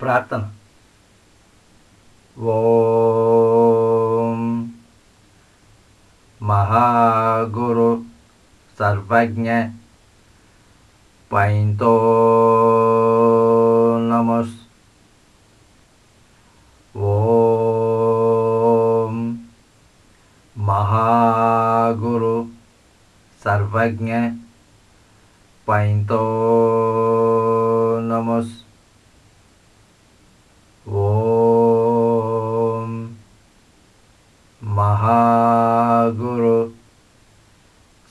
प्रार्थना वो महागुरु सर्वज्ञ पैंतो नमस्। महागुरु सर्वज्ञ पैन्तो नमस्।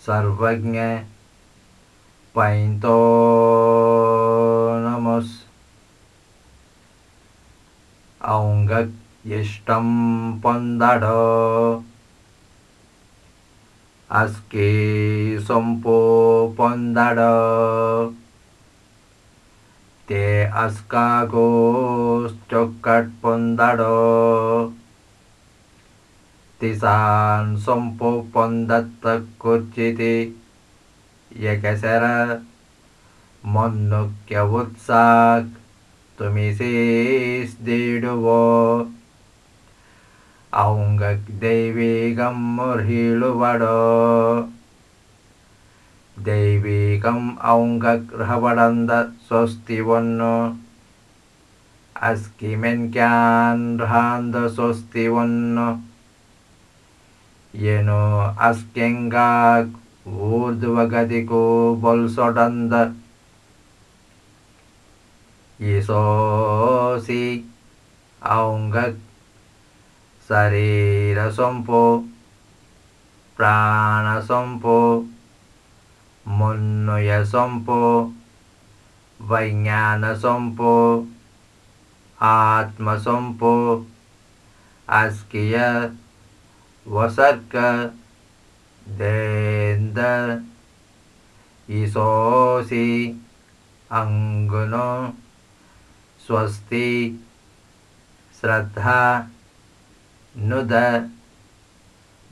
सर्वज्ञ पैतो नमस् औङ्गं पन्दड अस्के सम्पो पन्दड ते अस्कागोश्चोक्कट् पन्दड திசான் சொம்பு பொந்தத்த குர்ச்சிதி எகசர ಮೊನ್ನುಕ್ಯ ಉತ್ಸಾಕ್ ತುಮಿಸೇಸ್ದಿಡುವೋ ಅವಂಗಕ್ ದೈವಿ ಗಮ್ಮುರ್ ಹೀಳುವಡೋ ದೈವಿ ಗಮ್ ಅವಂಗ ಗ್ರಹವಡಂದ ಸ್ವಸ್ತಿವನ್ನು ಅಸ್ಕಿಮೆನ್ ಕ್ಯಾನ್ ರಹಾಂದ ಸ್ವಸ್ತಿವನ್ನು येनो अस्केङ्गा ऊर्ध्वगतिको बोल्सोडन्द बोल्सोटन्ध इसोसि शरीरसम्पो प्राणसम्पो मुन्नुयसम्पो वैज्ञानसम्पो आत्मसम्पो वैज्ञानसोम्पो अस्किय वसर्ग देन्द इसोऽसि अङ्गुनो स्वस्ति श्रद्धा नुद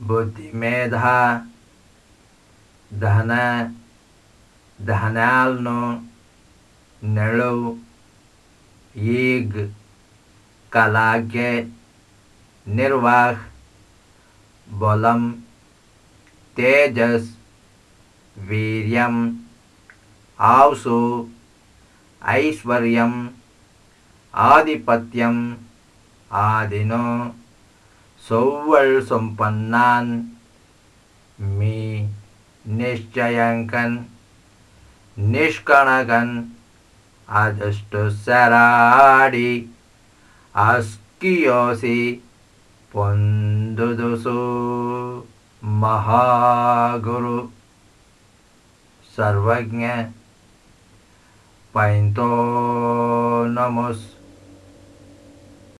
बुद्धिमेधा धन धनाल्नुलु ईग् कलाके निर्वाह् बलं तेजस् वीर्यम् आवसु ऐश्वर्यम् आधिपत्यम् आदिनो सौवल्सम्पन्नान् मी निश्चयङ्कन् निष्कणकन् अदष्टुशराडि अस्कियोसि पुन्दुदुषु महागुरु सर्वज्ञ पैंतो नमस्।